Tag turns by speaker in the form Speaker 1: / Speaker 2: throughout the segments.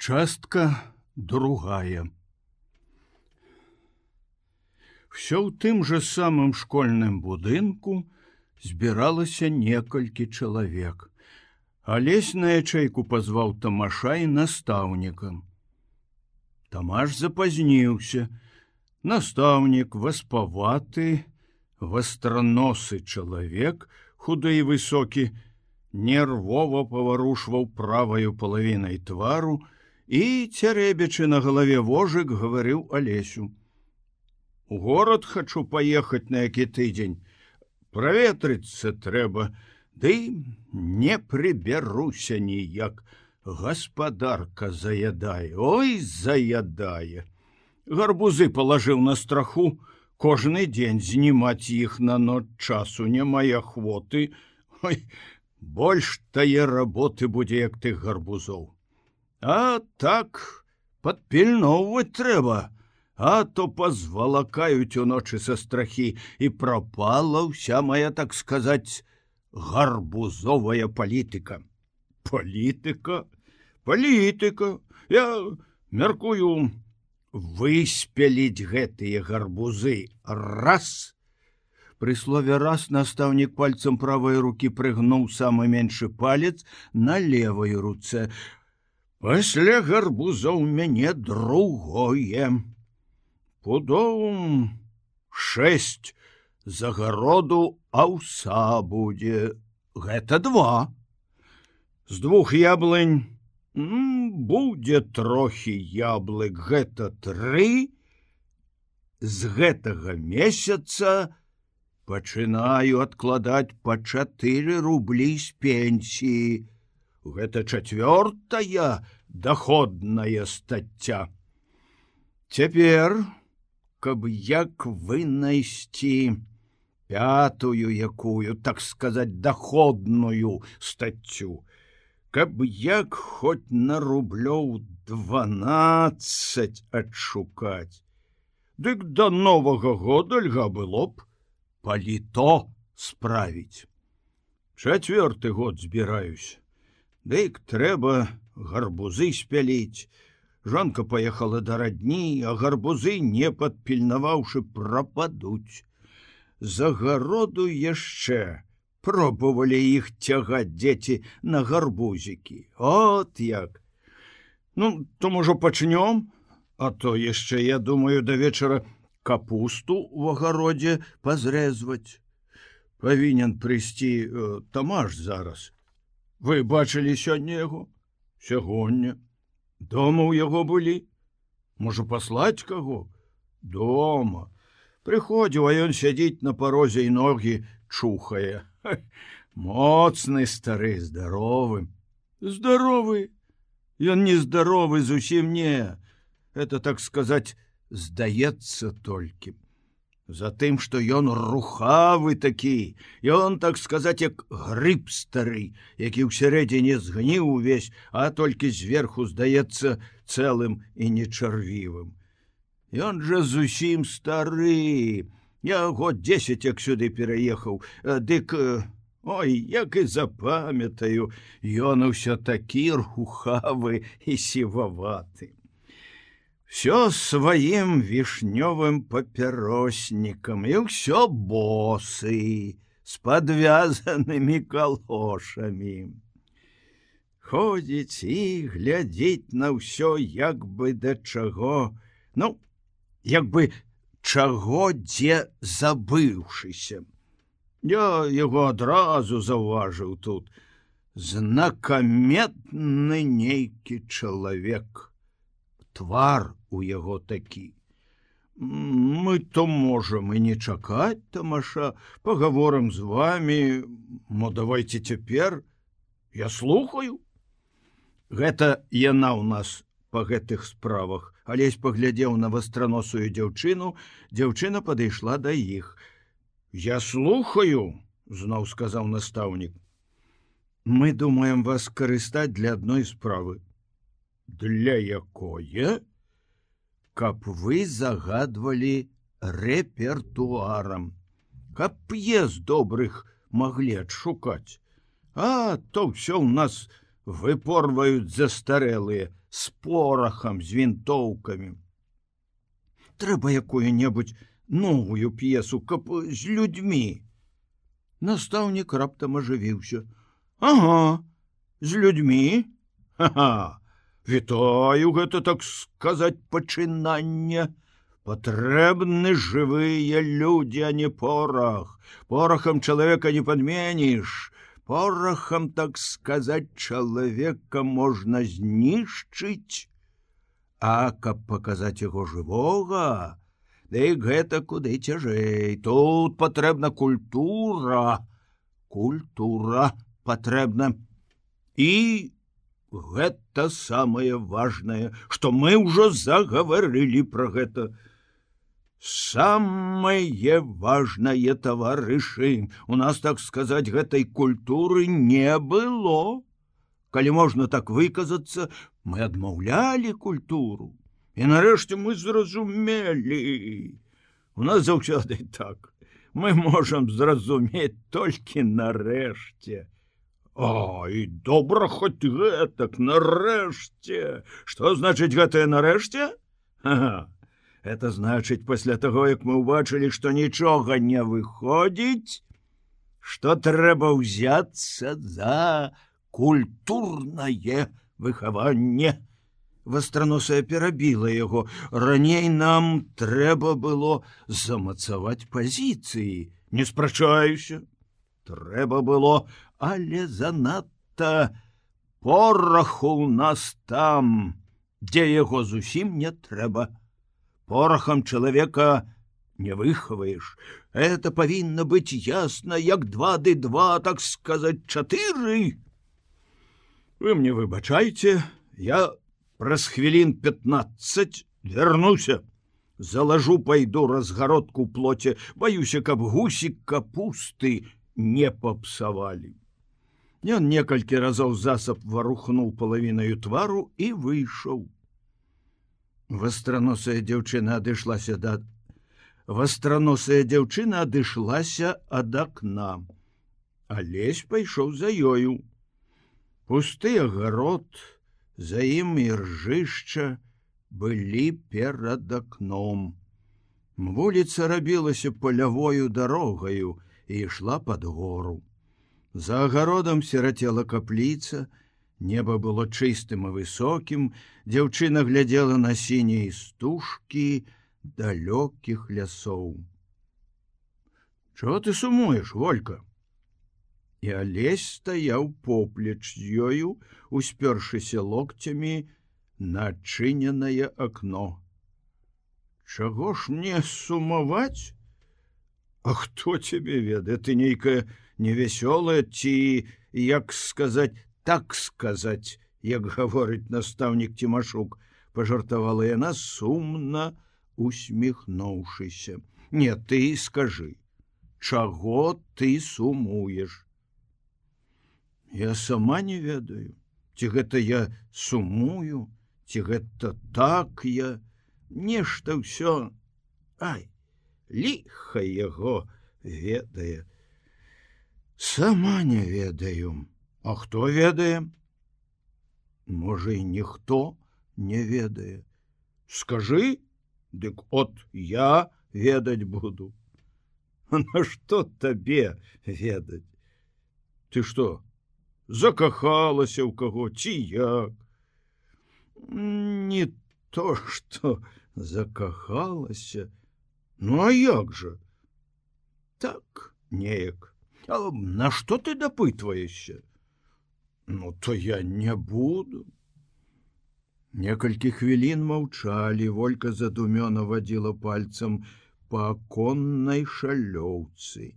Speaker 1: Частка другая. Всё ў тым жа самым школьным будынку збіралася некалькі чалавек. Алесь на ячэйку пазваў тамаша і настаўнікам. Тамаш запазніўся. Настаўнік васпаваты, вастраносы чалавек, худы і высокі, нервова паварушваў праваю палавінай твару і цярэбячы на галаве вожык гаварыў алесю. У горад хачу паехаць на які тыдзень. Праветрыцца трэба, Ды не прыбяруся ніяк. Гаспадарка заядае, Ой заядае. Гарбузы палажыў на страху, кожны дзень знімаць іх на ноч часу не мае хвоты. Ой, больш тае работы будзе як ты гарбузоў. А так падпільноўваць трэба, А то пазвалакаюць уночы са страхі і прапала ўся моя так сказаць гарбузовая палітыка. Палітыка, палітыка, я мяркую выспяліць гэтыя гарбузы раз, Пры слове раз настаўнік пальцам правой руки прыгнуў самы меншы палец на левой руцэ. Пасля гарбузоў мяне другое. Пудоў шесть загароду аўса будзе. Гэта два. З двух яблынь будзе трохі яблык гэта тры. З гэтага месяца, пачынаю адкладаць па чатыры рублі з пенсіі. Гэта чавёртая доходная стацця. Цяпер, каб як вынайсці пятую якую, так сказаць доходную стаццю, каб як хоць на рублёў 12 адшукаць. Дык да новага года льга было б паліто справіць. Чацвёрты год збіраюсь. Дык трэба гарбузы спяліць. Жонка поехала да радні, а гарбузы не падпільнаваўшы прападуць. Загароду яшчэ пробовалі іх цягаць дзеці на гарбузікі. От як. Ну, то можа пачнём, А то яшчэ я думаю да вечара, капусту в агародзе пазрэзваць. Павінен прыйсці э, тамаш зараз. Вы бачылі сёння яго сягоння. Дома ў яго былі, можа паслаць каго дома. Прыходзіў, а ён сядзіць на парозе і ногі чухае. Моцны стары здаровы. Здаровы. Ён нездаровы зусім не. Это так сказаць, здаецца толькі затым что ён рухавы такі ён так сказаць як грыб стары які ў сярэдзіне згніў увесь а толькі зверху здаецца цэлым і нечарвівым. Ён жа зусім стары я год 10 як сюды пераехаў дык ой як і запамятаю ён усё такі рухавы і сіваваты все сваім вішнёвым папяроснікам і ўсё босы с подвязанымі калошамі. Ходзіць і глядзець на ўсё як бы да чаго, ну, як бы чаго дзе забыўшыся. Я яго адразу заўважыў тут знакаметны нейкі чалавек твар у яго такі. Мы то можам і не чакаць тамаша, паговорам з вами, мо давайте цяпер, я слухаю. Гэта яна ў нас па гэтых справах, алесь паглядзеў на вастраносую дзяўчыну, дзяўчына падышла да іх. Я слухаю, зноў сказаў настаўнік. Мы думаем вас карыстаць для адной справы для якое каб вы загадвалі рэпертуарам каб п'ес добрых маглі адшукаць а то ўсё ў нас выпорваюць застарэлыя з порахам з вінтоўкамі. Трэба якую-небудзь новую п'есу, каб з людзьмі. Настаўнік раптам ажывіўся. Ага, з людзьмі, Ха-ха, Вітаю гэта так сказаць пачынання. Патрэбны жывыя людзі, а не порах. Порахам чалавека не падменіш. Порахам так сказаць чалавека можна знішчыць. А каб паказаць яго жывога, Дык гэта куды цяжэй. Тут патрэбна культура, культура патрэбна. І гэта самое важное, што мы ўжо загаварылі пра гэта. Самае важнае таварышы, у нас так сказаць гэтай культуры не было. Калі можна так выказацца, мы адмаўлялі культуру. І нарэшце мы зразумелі. У нас заўсёды так. Мы можам зразумець толькі нарэшце. Ой, добра хоць гэтак нарэшце. Што значыць гэтае нарэшце? Это значыць пасля таго як мы ўбачылі што нічога не выходзіць что трэба ўзяцца за культурнае выхаванне. Вастраносая перабіла яго. Раней нам трэба было замацаваць пазіцыі. Не спрачаюся. Трэба было але занадта пораху у нас там дзе яго зусім не трэба. Порохам чалавека не выхаваеш. Это павінна быць ясна як два ды два так сказаць чатыры. Вы мне выбачайце я праз хвілін 15 вярнуся залажу пайду разгародку плоце баюся каб гусік капусты не папсавалі Ён некалькі разоў засаб варухнуў палавінаю твару і выйшаў вастраносая дзяўчына адышлася да вастраносая дзяўчына адышлася ад акна алесь пайшоў за ёю. Пусты агарод за ім і ржышча былі перад акном вуліца рабілася палявою дарогаю і ішла под гору за агародам сірацела капліца Неба было чыстым і высокім, дзяўчына глядзела на сіняй стужкі далёкіх лясоў. Чо ты сумуеш, Волька? І алесь стаяў поплеч з ёю, успёршыся локцямі на адчыненае акно. Чаго ж мне сумаваць? А хто цябе ведае, ты нейкая невясёлая ці, як сказаць, так сказаць, як гаворыць настаўнік Тимашук, пажартавала яна сумна усміхнуўшыся. Не ты скажы, чаго ты сумуеш? Я сама не ведаю, ці гэта я сумую, ці гэта так я, нешта ўсё Ай, ліха яго ведае. Сама не ведаю. А хто ведае? Можа і ніхто не ведае. Скажы, дык от я ведаць буду. На што табе ведаць? Ты што? Закахалася ў каго ці як? Не то, што закахалася. Ну а як жа? Так, неяк. На што ты дапытваешся? Ну то я не буду. Некалькі хвілін маўчалі, Волька задумёна вадзіла пальцам па аконнай шалёўцы.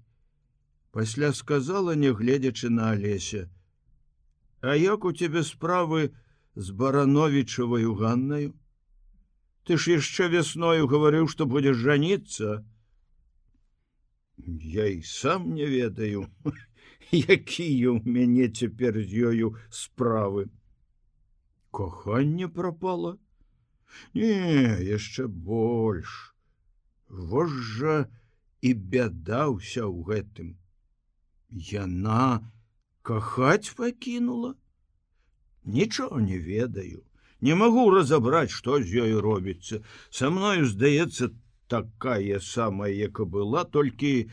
Speaker 1: Пасля сказала, не гледзячы на алеся: « А як у цябе справы з барановічаваю ганнаю? Ты ж яшчэ вясною гаварыў, што будзеш жаніцца. Я і сам не ведаю якія ў мяне цяпер з ёю справы. Коханне пропало не яшчэ больш. Вожжа і бядаўся ў гэтым. Яна кахаць пакінула? Нічого не ведаю. Не магу разабраць што з ёю робіцца. Са мною здаецца такая самая яка была толькі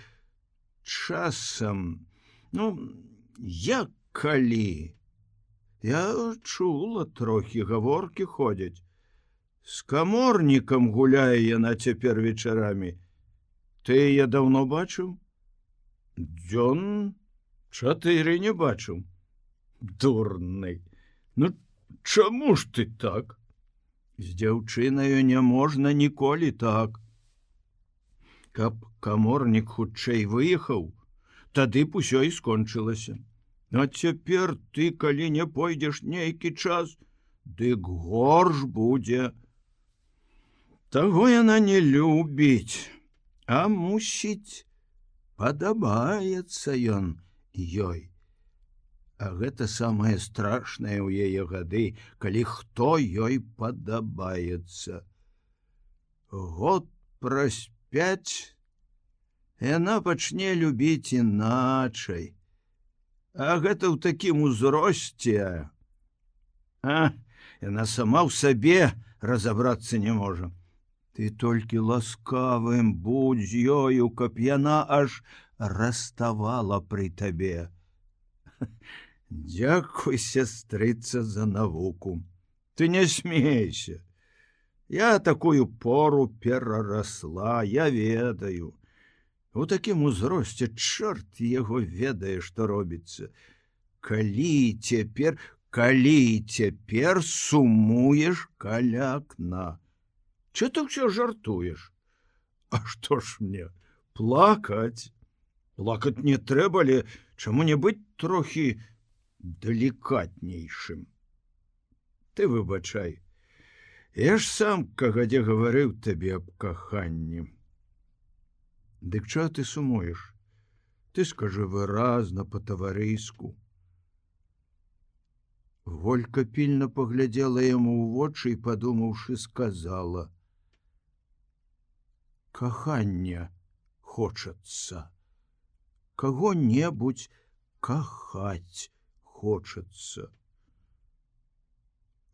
Speaker 1: часам. Ну я калі? Я чула трохі гаворкі ходзяць. С каморнікам гуляе яна цяпер вечарамі. Ты я давно бачыў? Дзён чатыры не бачыў. Дурны. Ну чаму ж ты так? З дзяўчынаю не можна ніколі так каб каморнік хутчэй выехаў тады б усё і скончылася а цяпер ты калі не пойдзеш нейкі час дык горш будзе таго яна не любіць а мусіць падабаецца ён ёй. А гэта самае страшнае ў яе гады, калі хто ёй падабаецца. Год праз пяць яна пачне любіць іначай. А гэта ў такім узросце. А яна сама ў сабе разабрацца не можа ты толькі ласкавым будь з ёю каб яна аж раставала пры табе дзякуй сястрыцца за навуку ты не смейся я такую пору перарасла я ведаю. У такім узросце чорт яго ведае што робіцца. Калі цяпер калі цяпер сумуеш каля акна. Че ты все жартуеш? А что ж мне плакать плакать не трэба ли чаму не быць трохі далікатнейшым. Ты выбачай я ж сам кагадзе гаварыў табе аб каханні. Дык ча ты сумуеш? Ты скажы выразна по-таварыйску Волька пільна паглядзела яму ў вочы і падумаўшы сказала: « кахання хочацца. Кого-небудзь кахаць хочацца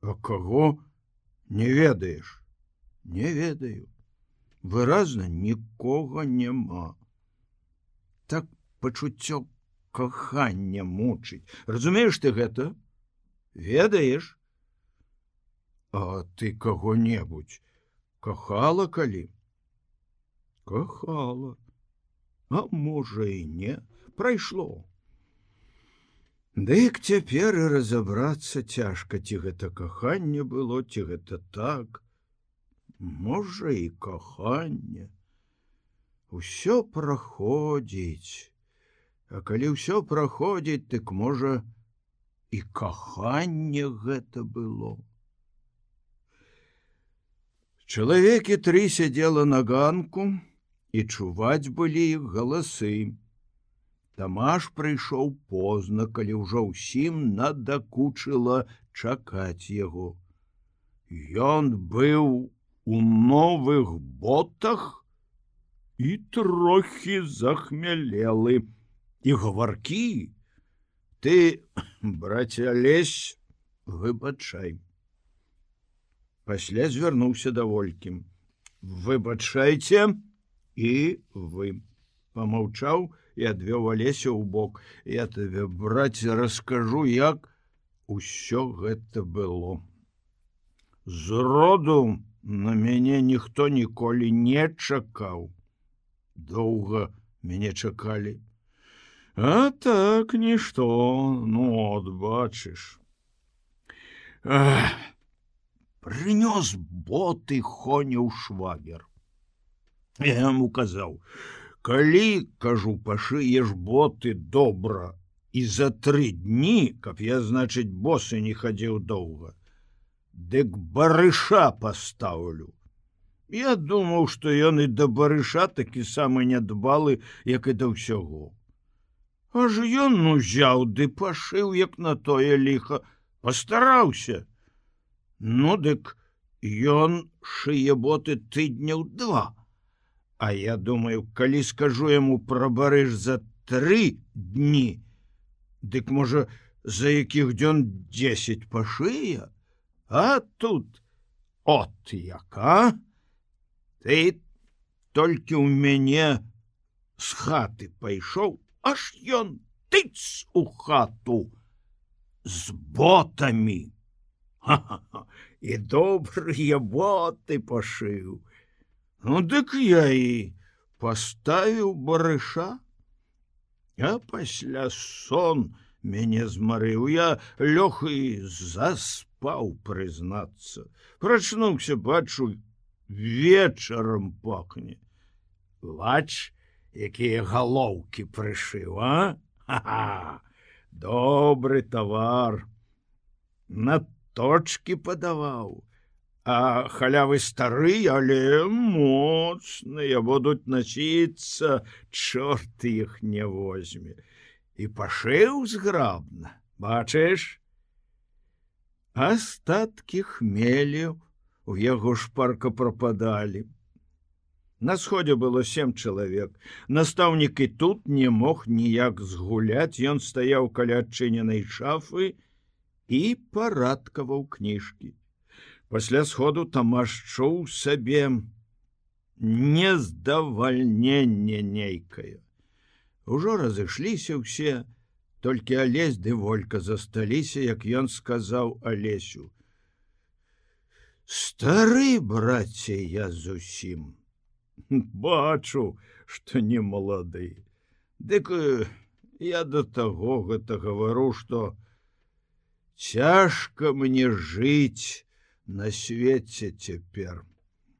Speaker 1: а кого не ведаеш? Не ведаю. Выразна нікога няма. Так пачуццё кахання мучыць. Разумееш ты гэта? Ведаеш? А ты кого-небудзь кахала калі? Кахала. А можа і не. Прайшло Дык цяпер і разабрацца цяжка ці гэта каханне было ці гэта так. Можа і каханне. Усё праходзіць. А калі ўсё праходзіць дык можа і каханне гэта было. Чалавекі тры сядзела на ганку і чуваць былі іх галасы. Тамаш прыйшоў позна, калі ўжо ўсім надакучыла чакаць яго. Ён быў у новых ботах і трохі захмялелы і гаваркі. Ты, браце лезь, выбачай. Пасля звярнуўся даволькім. Выбачайце, і вы помаўчаў і адвёў алеся ў бок я табе браць раскажу як усё гэта было. Зроду на мяне ніхто ніколі не чакаў. Доўга мяне чакалі. А так нішто ну от бачыш. Прынёс боты хоняў швагер Я яму казаў: калі кажу пашыеш боты добра і за тры дні, каб я значыць босы не хадзіў доўга, Дык барыша пастаўлю. Я думаў, што ён і да барыша такі самы нядбалы, як і да ўсяго. Аж ён узяў ды пашыў, як на тое ліха, пастараўся. Ну дык ён шые боты тыдняў два. А я думаю, калі скажу яму пра барыж за тры дні, Дык можа за якіх дзён 10 па шыя, а тут от яка ты толькі ў мяне з хаты пайшоў, аж ён тыц у хату з ботамі. І добрыя боты пашыў. Ну дык я і паставіў барыша, А пасля сон мяне змарыў я лёг і заспаў прызнацца. Прачнуўся, бачу, вечарам пахне. Лач, якія галоўкі прышыў, а? Ха-ха! Добры тавар. На точки падаваў а халявы стары але моцныя будуць насіцца чорт іх не возьме. І пашыў зграбна бачыш? Астаткі хмелю у яго шпарка прападалі. На сходзе было сем чалавек. Настаўнік і тут не мог ніяк згуляць. Ён стаяў каля адчыненай шафы і парадкаваў кніжкі пасля сходу тамаш чуў сабе нездавальненне нейкае. Ужо разышліся ўсе толькі алесь ды волька засталіся як ён сказаў алесю. Стары браце я зусім бачу что не малады. Дык я до таго гэта гавару что цяжка мне жыць на свеце цяпер.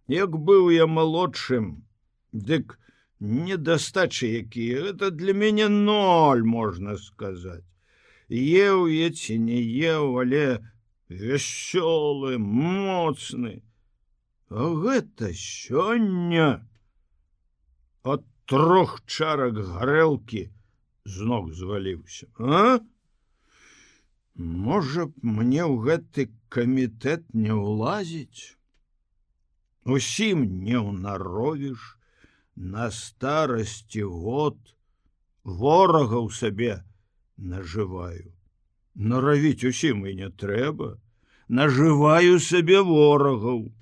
Speaker 1: Як быў я малодшым, дык недастачы якія это для мяне ноль можна сказаць. Еў я ці не еў, але вясёлы, моцны. А гэта сёння от трох чарак гарэлкі з ног зваліўся. А? Можа б мне ў гэты камітэт не ўлазіць. Усім не ўнаровіш, на старасці год ворага ў сабе нажываю. Наравіць усім і не трэба, нажываю сабе ворагаў.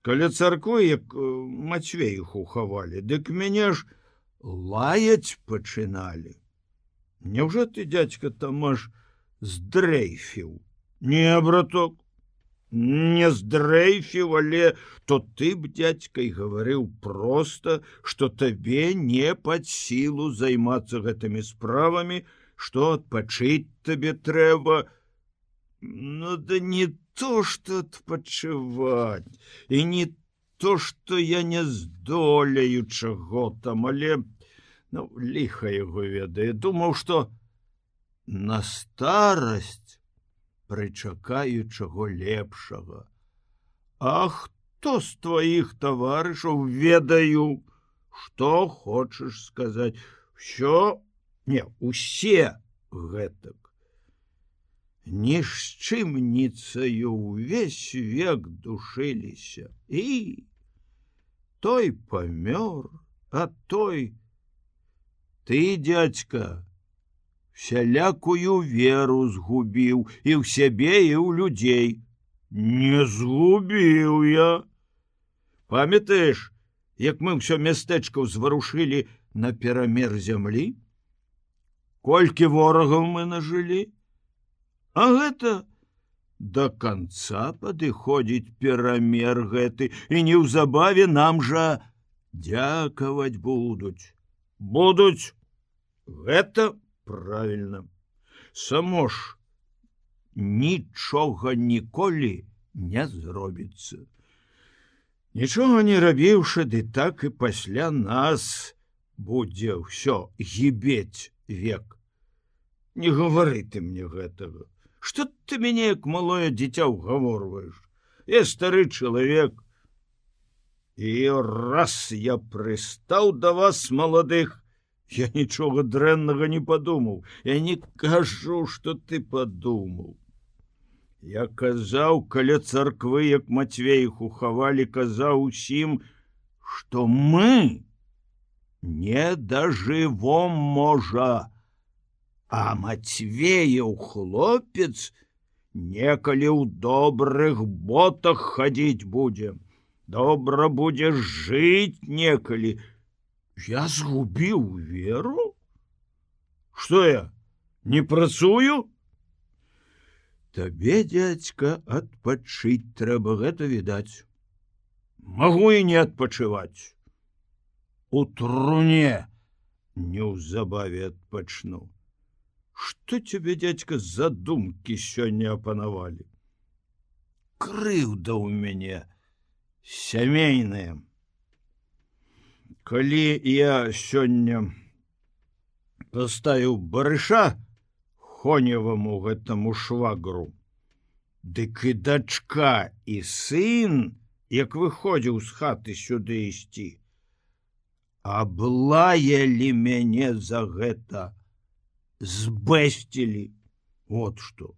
Speaker 1: Каля царквы, як э, мацвеіх ухавалі, дык мяне ж лаяць пачыналі. Няўжо ты дядька там маш, здрейфіў не браток не здрейфіў але то ты б дядькай гаварыў просто что табе не пад сілу займацца гэтымі справамі что адпачыць табе трэба ну да не то что адпачываць і не то что я не здолею чаго там але ну ліха яго ведае думаў что на старасць прычакаю чаго лепшага. А хто з тваіх таварышаў ведаю что хочаш сказаць? Все не усе гэтак. Ні з чымніцаю увесь век душыліся. І той памёр а той ты дядька сялякую веру згубіў і ў сябе і ў людзей. Не згубіў я. Памятаеш як мы ўсё мястэчкаў зварушылі на перамер зямлі? Колькі ворагаў мы нажылі? А гэта до конца падыходзіць перамер гэты і неўзабаве нам жа дзякаваць будуць. Будуць. Гэта правильно само ж нічога ніколі не зробіцца. Нічога не рабіўшы ды так і пасля нас будзе ўсё гібець век. Не гавары ты мне гэтага. Что ты мяне як малое дзіця ўгаворваеш? Я стары чалавек. І раз я прыстаў да вас маладых Я нічога дрэннага не падумаў. Я не кажу, што ты падумаў. Я казаў, каля царквы, як мацвеіх ухавалі, казаў усім, што мы не дажывом можа, А мацвеяў хлопец некалі ў добрых ботах хадзіць будзе. Добра будзе жыць некалі. Я згубіў веру? Што я не працую? Табе, дядзька, адпачыць трэба гэта відаць. Магу і не адпачываць. У труне неўзабаве адпачну что тебе дядька задумки сёння апанавалі крыўда у мяне сямейная калі я сёння поставіў барыша хоневаму гэтаму швагру дык і дачка і сын як выходзіў з хаты сюды ісці аблаялі мяне за гэта збэсцілі. Вот что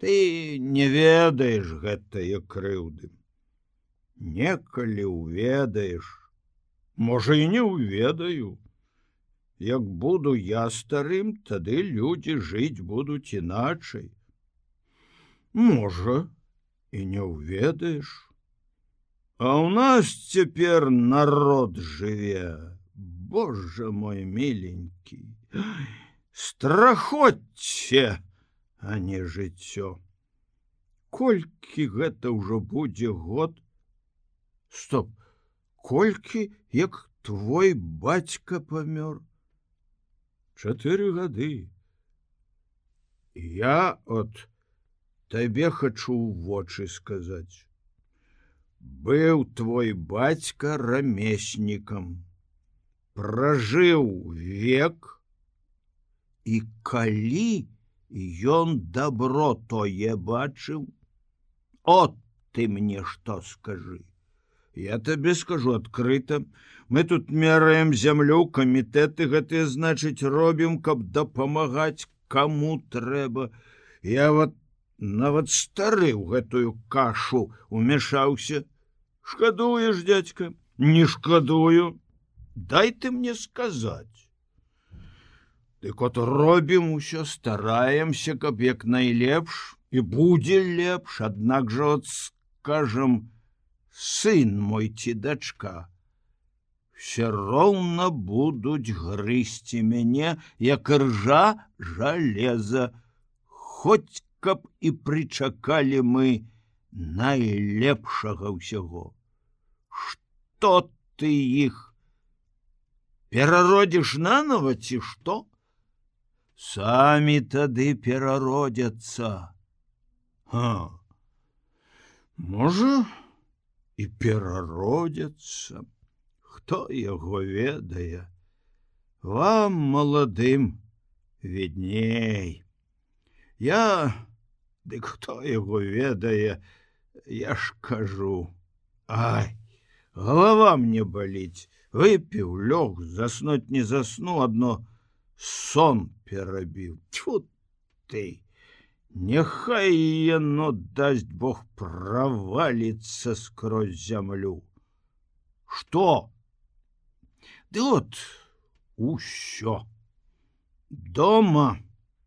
Speaker 1: ты не ведаеш гэтае крыўды. Некалі уведаеш можа і не ўведаю як буду я старым тады людзі жыць будуць іначай можа і не ўведаеш а у нас цяпер народ жыве Боже мой миленький. Страхотце а не жыццё колькі гэта ўжо будзе год? Стоп колькі як твой бацька памёр? Чатыры гады. Я от табе хачу вочы сказаць. Быў твой бацька рамеснікам. Пражыў век. І калі ён добро тое бачыў от ты мне что скажы я табе скажу адкрыта. Мы тут мераем зямлю камітэты гэтыя значыць робім каб дапамагаць кому трэба. Я вот нават стары ў гэтую кашу умяшаўся шкадуеш дядька не шкадую. Дай ты мне сказать Дык от робім усё стараемся, каб як найлепш і будзе лепш, аднак жа от скажем, сын мой ці дачка. Все роўна будуць грысці мяне, як ржа жалеза, Хоць каб і прычакалі мы найлепшага ўсяго. Што ты іх перародзіш нанова ці што? самі тады перародзяцца можа і перародзяцца. Хто яго ведае? Вам маладым відней. Я дык хто яго ведае я ж кажу. Ай голова мне баліць. Выпіў лёг заснуць не засну одно сон перабіў. Тьфу ты Няхай яно дасць Бог праваліцца скрозь зямлю. Что Ды вот усё. Дома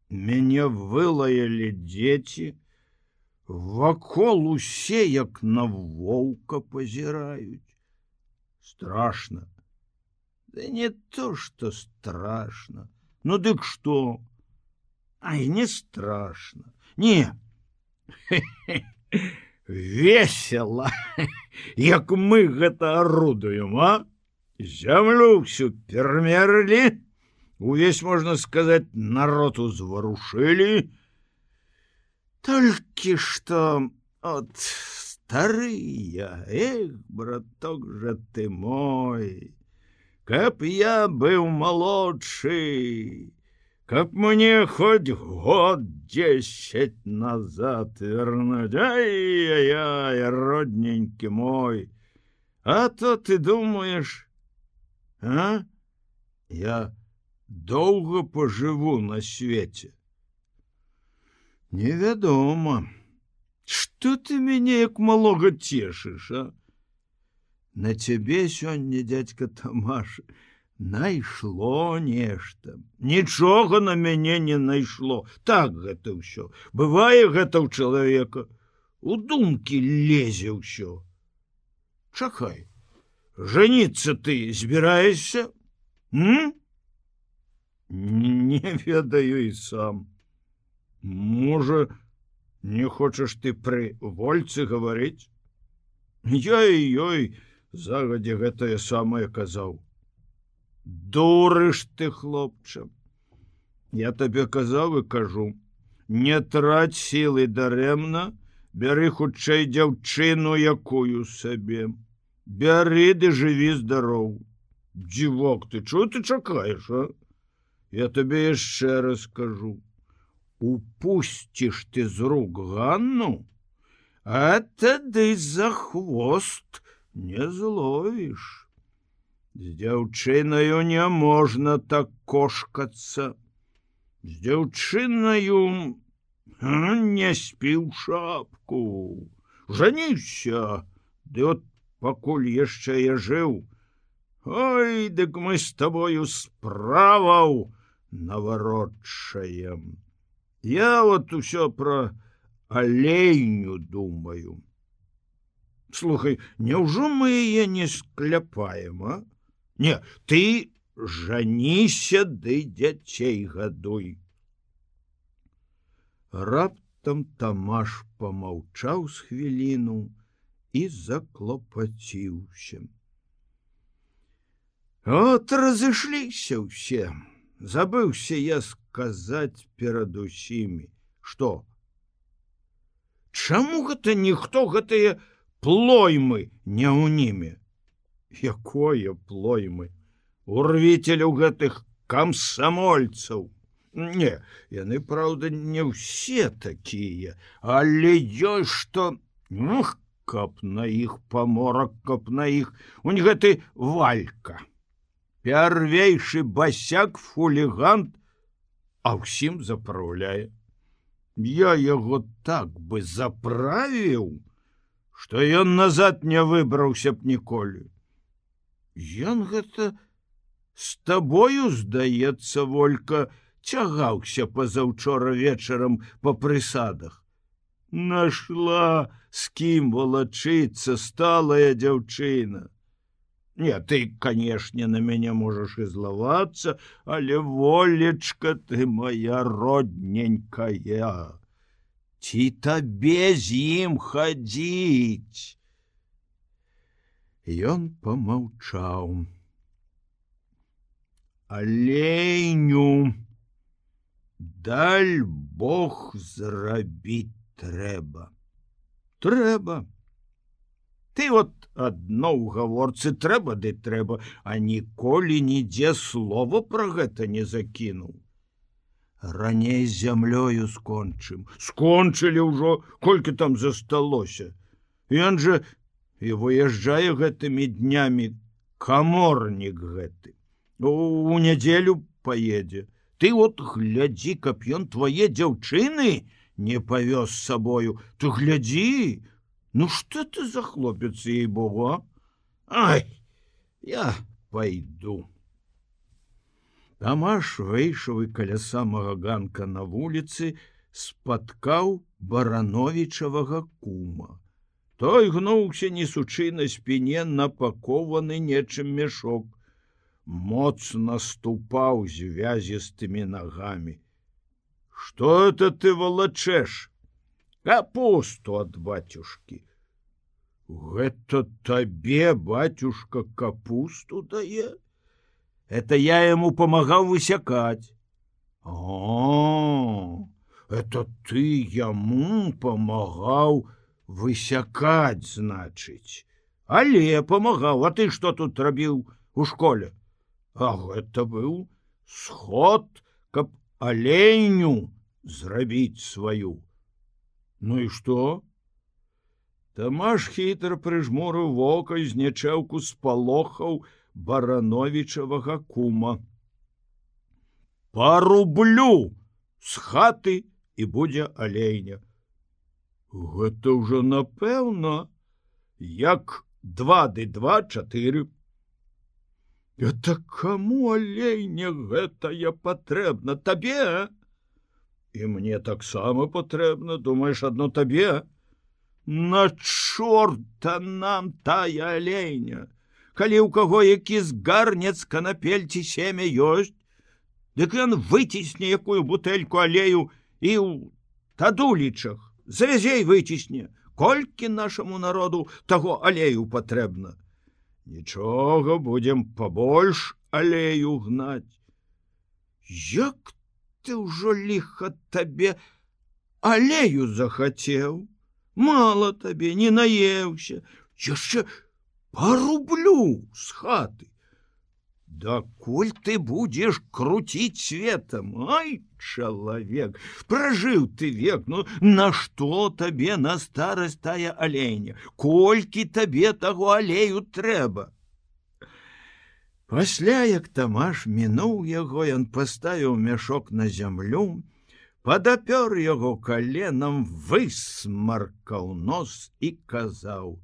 Speaker 1: мяне вылаялі дзеці вакол усе як на воўка пазіраюць. Страшно Да не то что страшно Ну дык что? Ай не страшно. Не. Весело, як мы гэта орудуем, а? Зямлю всю пермерлі, Увесь можна сказать, народ узварушылі. Толькі что от старыя, эх, браток жа ты мой каб я быў малодшы, каб мне хоть год десять назад вернуть ай-яй родненькі мой, А то ты думаешь, а я доўга пожыву на свете. Невядома, что ты мяне як малога цешыш, а? На цябе сёння дядька Тамаш найшло нешта. Нічога на мяне не найшло. Так гэта ўсё. Бывае гэта ў чалавека. У думкі лезе ўсё. Чакай жаніцца ты збіраешься не ведаю і сам. Можа не хочаш ты пры вольцы гаварыць? Я і ёй загадзе гэтае самае казаў дурыш ты хлопча я табе казаў і кажу не траць сілы дарэмна бяры хутчэй дзяўчыну якую сабе. Бяры ды жыві здароў. Дзівок ты чу ты чакаеш а? Я табе яшчэ раз скажу упусціш ты з рук ганну а тады за хвост не зловіш з дзяўчынаю не можна так кошкацца з дзяўчынаю не спіў шапку. Жаніся ды от пакуль яшчэ я жыў ой дык мы з табою справаў наваротчаем я вот усё про алейню думаю. Слухай няўжо мы яе не скляпаем а Не, ты жаніся ды дзяцей гадуй. Раптам Тамаш помаўчаў з хвіліну і заклопаціўся. От разышліся ўсе, забыўся я сказаць перад усімі, што Чаму гэта ніхто гэтыя плоймы не ў німі? Якое плоймы! Урвіцелю гэтых камсамольцаў! Не яны праўда не ўсе такія але ёсць што нух каб на іх паморак каб на іх. У гэты валька. Пярвейшы басяк фулігант а ўсім запраўляе я яго так бы заправіў што ён назад не выбраўся б ніколі Ён гэта з табою, здаецца, волька цягаўся пазаўчора вечарам па прысадах. Нашла з кім валачыцца сталая дзяўчына. Не, ты, канешне, на мяне можаш і злавацца, але волечка ты моя родненькая. Ці табе з ім хадзіць? Ён помаўчаў. Аленю Даль Бог зрабіць трэба. Трэба. Ты вот адно ў гаворцы трэба ды трэба, а ніколі нідзе слова пра гэта не закінуў. Раней зямлёю скончым, скончылі ўжо, колькі там засталося. Ён жа і выязджае гэтымі днямі каморнік гэты. У, нядзелю поедзе ты вот глядзі каб ён твае дзяўчыны не павёз сабою. То глядзі! Ну что ты за хлопец ей богу ай я пойду Тамаш выйшаў і каля самага ганка на вуліцы спаткаў барановічавага кума той гнуўся несучы на спіне напакованы нечым мяшок моцна ступаў звязістымі нагамі. Что это ты валачэш? Капусту ад батюшки гэта табе батюшка капусту дае? Это я ему помагаў высякаць о это ты яму помагаў у высякаць значыць. Але помагаў а ты что тут рабіў у школе? А гэта быў сход каб оленю зрабіць сваю. Ну і что тамаш хітр прыжмурыў вока з нячэўку спалохаў барановічавага кума. Парублю з хаты і будзе алейня Гэта ўжо напэўна, як два ды два чатыры. это каму алейне гэтая патрэбна табе? І мне таксама патрэбна думаешь одно табе? На чорта нам тая алейня! Калі ў каго які згарнец канапельці семя ёсць дык ён выцісне якую бутэльку алею і ў тадулічах завязей выцісне колькі нашаму народу таго алею патрэбна нічога будем побольш алею гнаць як ты ўжо ліха табе алею захацеў мало табе не наеўся яшчэ по рублю з хаты дакуль ты будзеш круціць светом? Ай чалавек пражыў ты век ну нашто табе на старасць тая аленя колькі табе таго алею трэба пасля як тамаш мінуў яго ён паставіў мяшок на зямлю падапёр яго каленам высмаркаў нос і казаў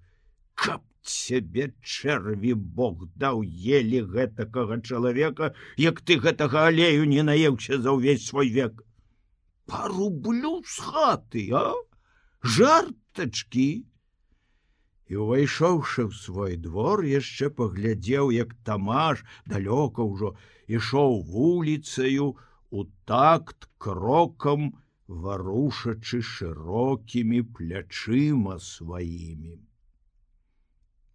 Speaker 1: каб цябе чэрві Бог даў елі гэтакага чалавека, як ты гэтага алею не наеўся за ўвесь свой век. Па рублю з хаты, а жартачкі. І увайшоўшы ў свой двор, яшчэ паглядзеў, як тамаш далёка ўжо ішоў вуліцаю у такт крокам, варушачы шырокімі плячыма сваімі.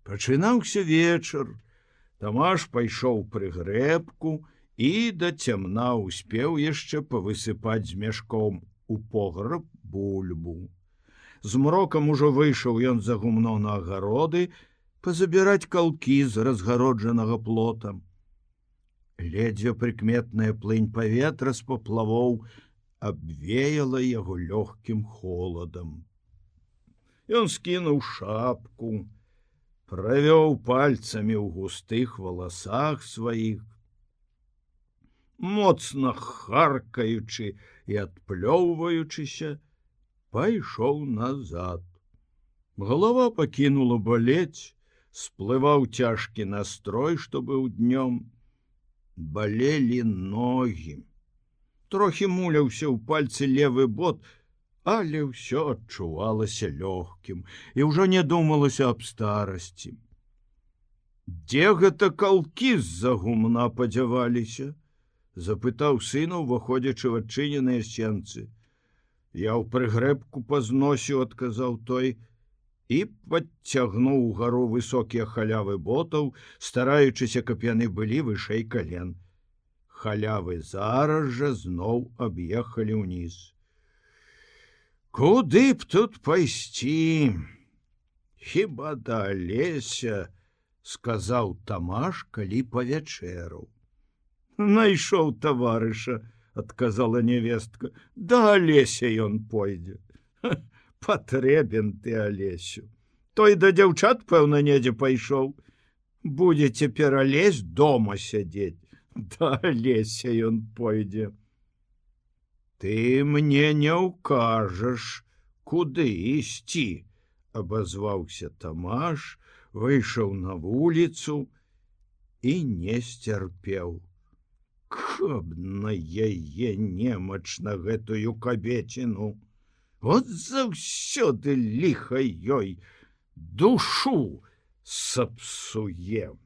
Speaker 1: Пачынаўся вечар. Тамаш пайшоў пры грэбку і да цямна успеў яшчэ павысыпаць з мяшком у пограб бульбу. З мрокам ужо выйшаў ён за гумно на агароды, пазабіраць калкі з разгароджанага плота. Ледзьве прыкметная плынь паветра з паплавоў абвеяла яго лёгкім холадам. Ён скінуў шапку, правёў пальцамі ў густых валасах сваіх моцна харкаючы і адплёўваючыся пайшоў назад. Голова пакінула балець сплываў цяжкі настрой што быў днём. Балелі ногі трохі муляўся ў пальцы левы бот але ўсё адчувалася лёгкім і ўжо не думалася аб старасці. Дзе гэта калкі з-за гумна падзяваліся? запытаў сына, уваходзячы в адчыненыя сенцы. Я ў прыгрэбку пазносіў, адказаў той і падцягнуў гару высокія халявы ботаў, стараючыся, каб яны былі вышэй кален. Халявы зараз жа зноў аб'ехалі ўніз. Куды б тут пайсці? Хіба да леся, сказаў Тамаш, калі павячэру. Найшоў таварыша, адказала невестка, да леся ён пойдзе. Патрэбен ты алесю. Той да дзяўчат, пэўна, недзе пайшоў. Будзеце пералезь дома сядзець. Да леся ён пойдзе ты мне не ўкажаш куды ісці абазваўся тамаш выйшаў на вуліцу і не сцярпеў каб на яе немач на гэтую кабеціну вот заўсёды ліха ёй душу сапсуем